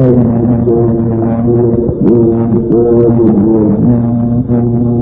الرحمن الرحيم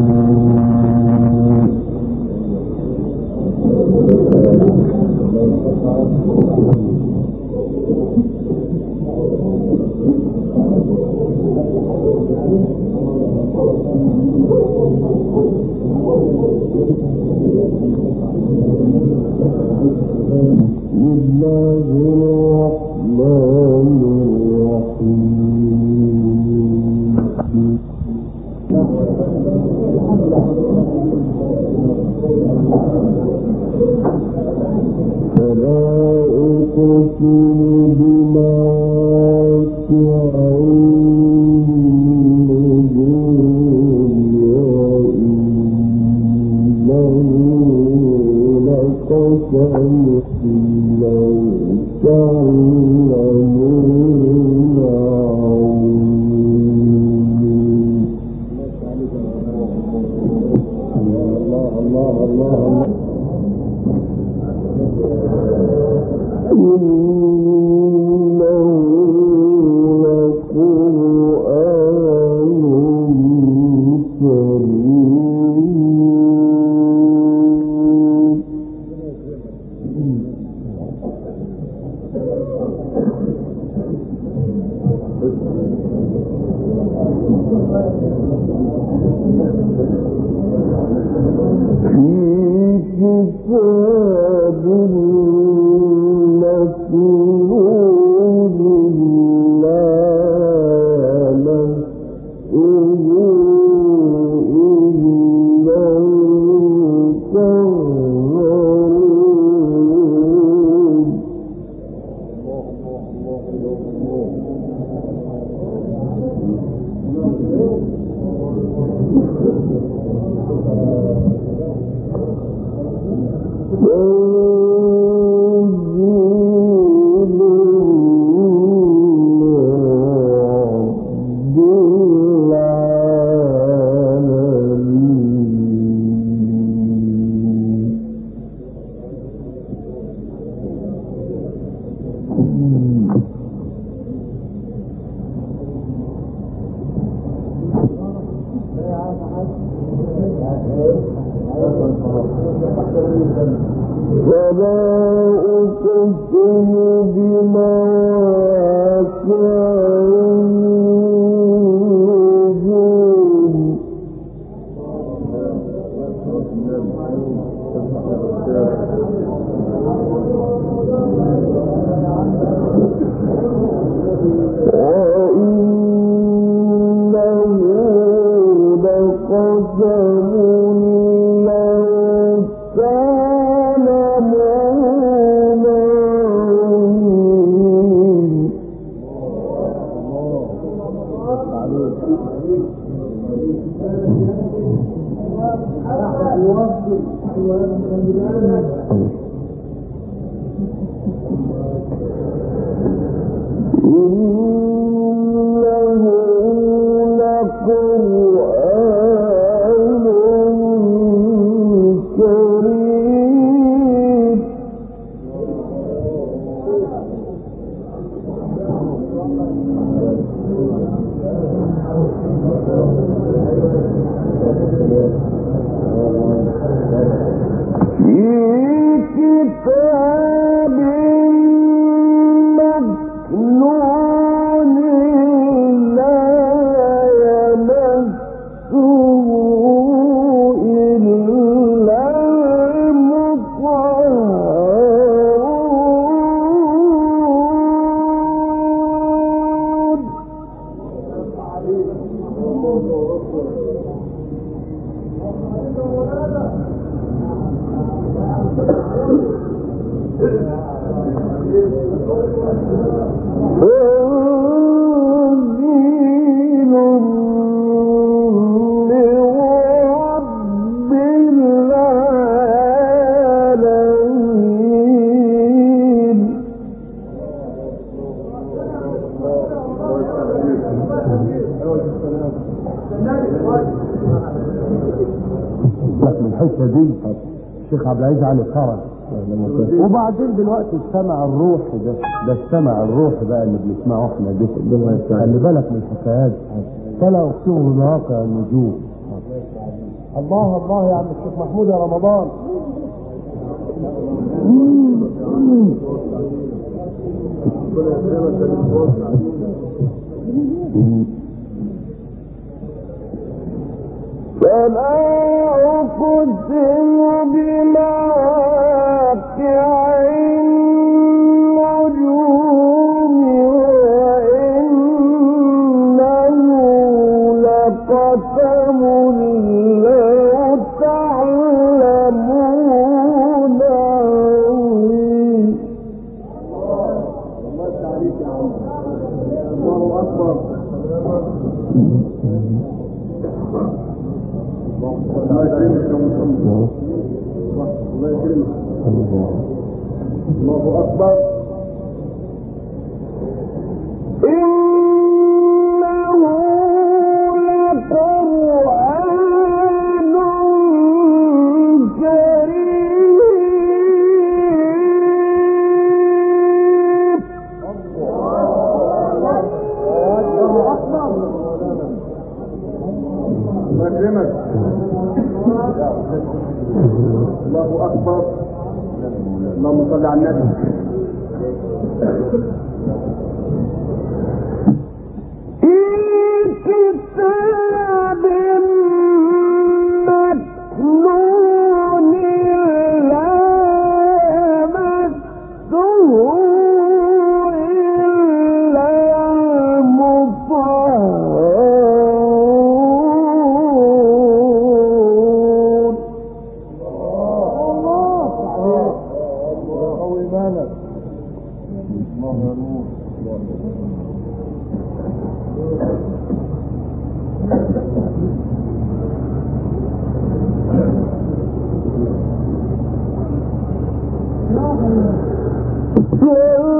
إِنَّ الحته دي الشيخ عبد العزيز علي خرج وبعدين دلوقتي السمع الروحي ده ده السمع الروحي بقى اللي بنسمعه احنا ده خلي بالك من الحكايات. فلا فيهم مواقع النجوم. الله الله يا عم الشيخ محمود يا رمضان. Mm-hmm. بما إن کے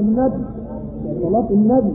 النبي. صلاة النبي.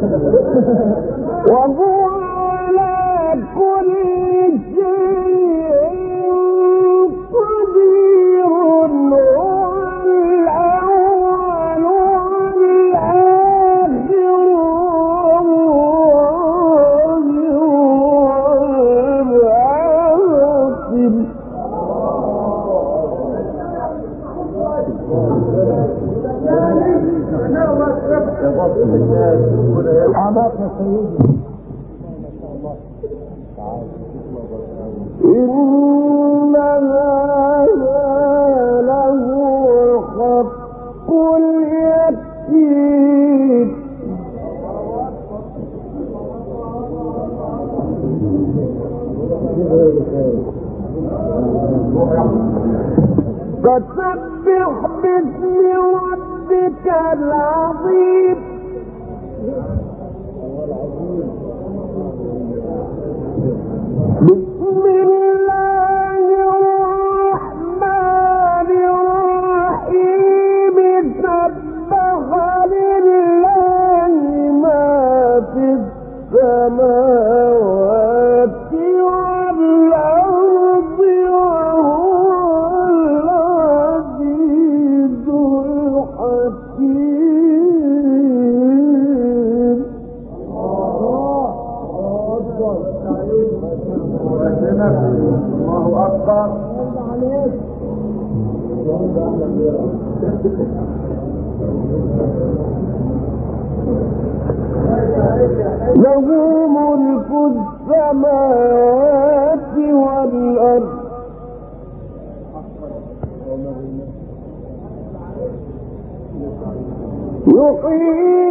سر يقيم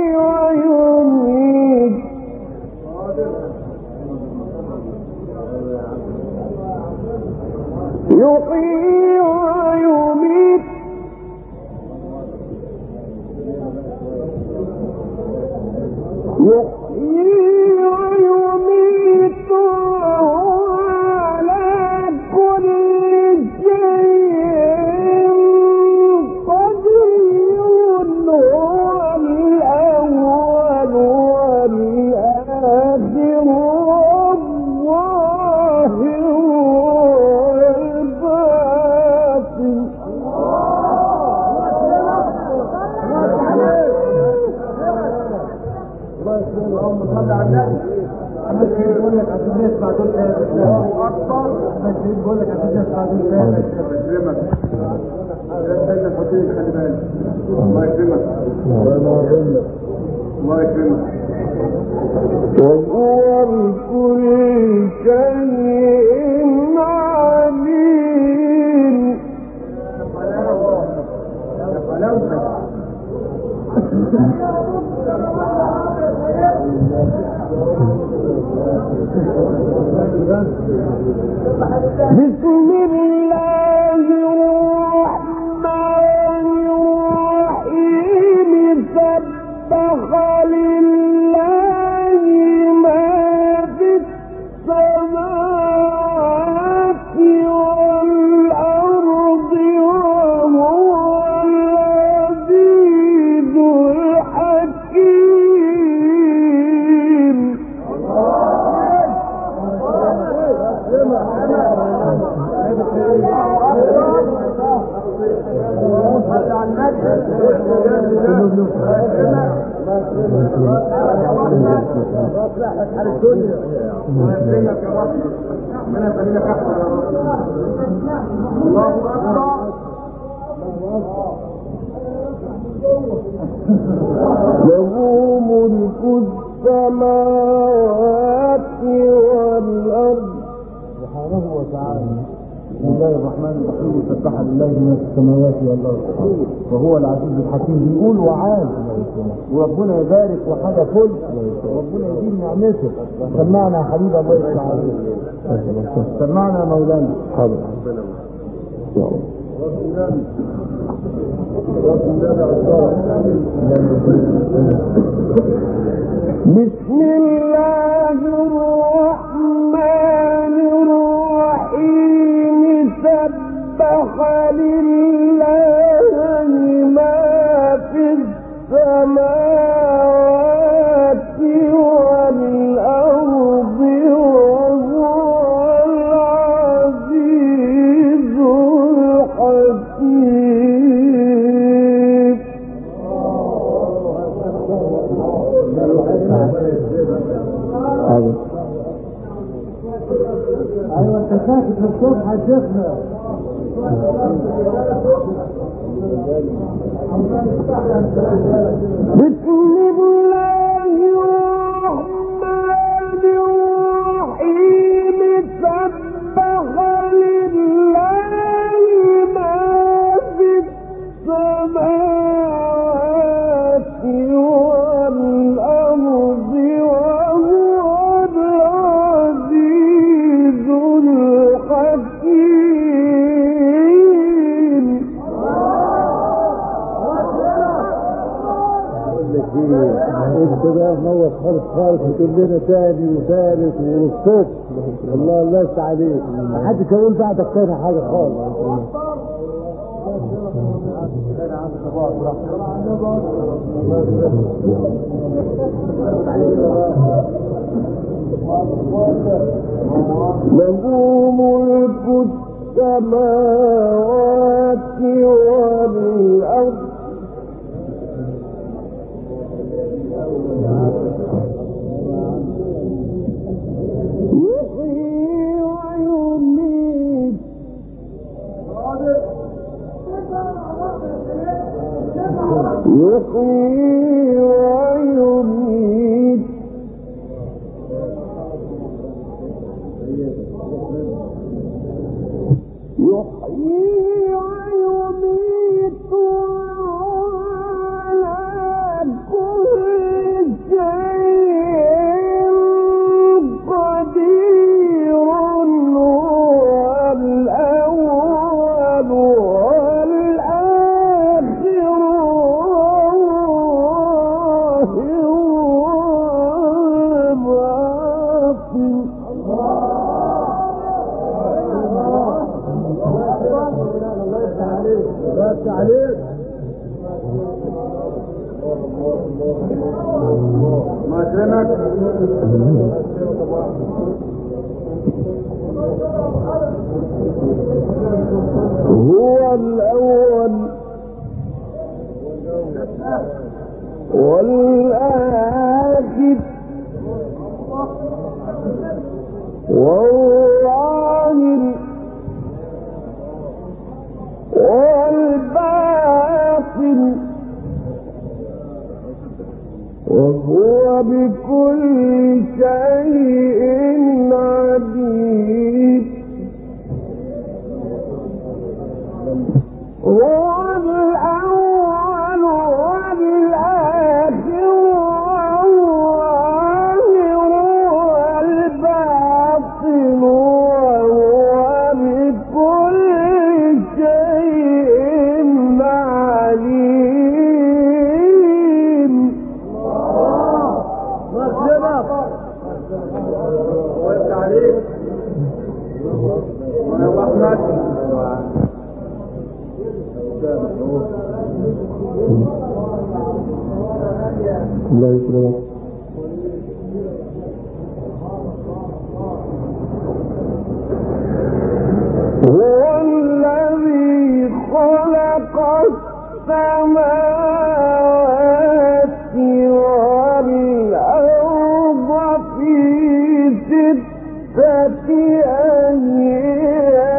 السماوات والأرض. سبحانه وتعالى. بسم الله الرحمن الرحيم. سبح لله ما في السماوات والارض وهو العزيز الحكيم. بيقول وعاد. وربنا يبارك وحاجه فل وربنا يديم نعمته. سمعنا يا حبيب الله عليك سمعنا يا مولانا. حاضر. بسم الله الرحمن الرحيم. سبح لله ما في السماوات انت حدثنا بسم الله خالص خالص وتقول لنا تاني وثالث والصبح الله الله يفتح عليك. ما حدش هيقول بعدك تاني حاجه خالص. له ملك السماوات والأرض. يقيم ستة أيام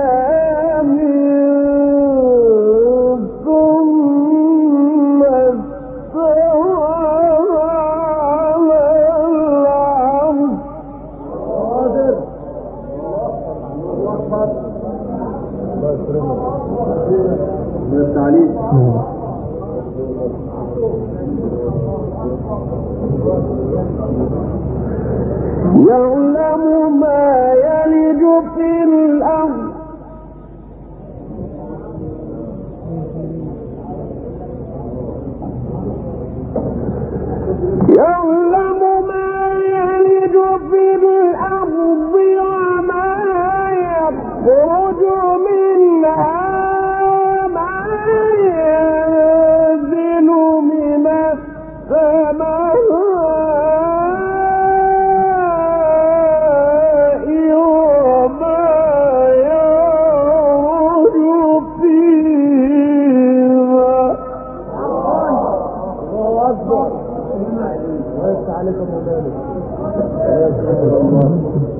وهو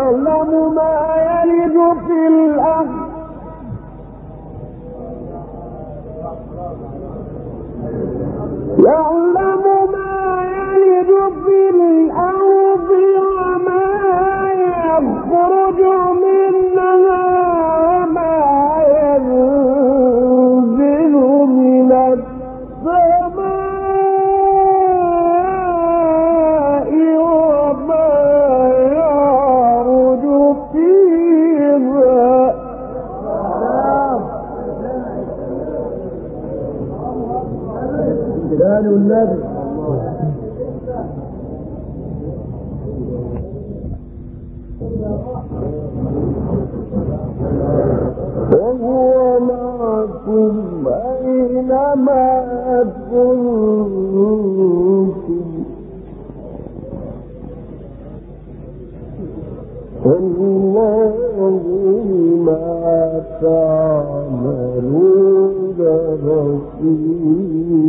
بما تعملون بصير.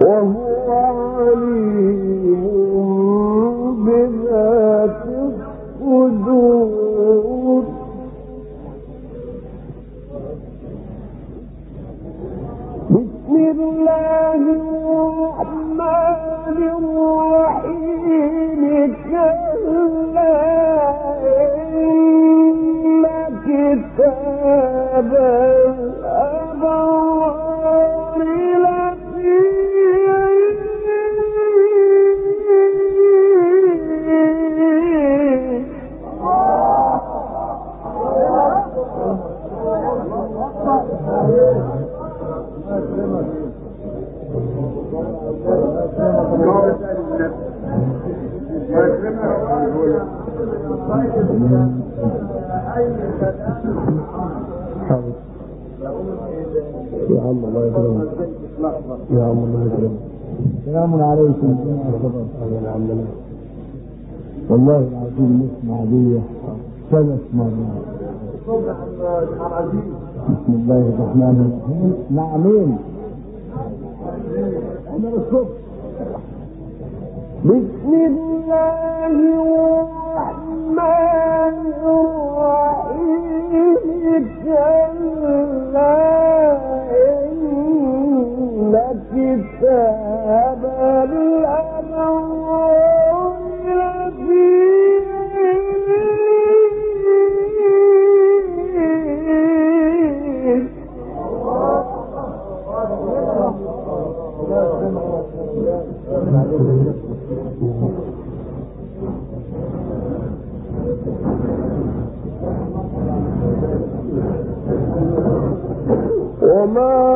وهو عليم يسمعون بسم الله الرحمن الرحيم. الصبح بسم الله الرحمن الرحيم كتاب اللہ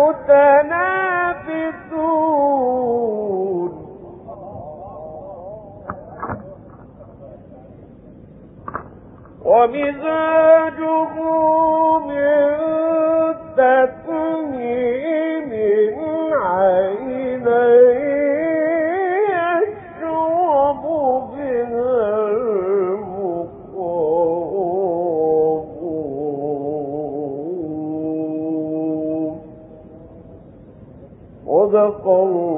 متنافسون۔ ومزاجه من تسنيم المقربون